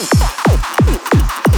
えっ?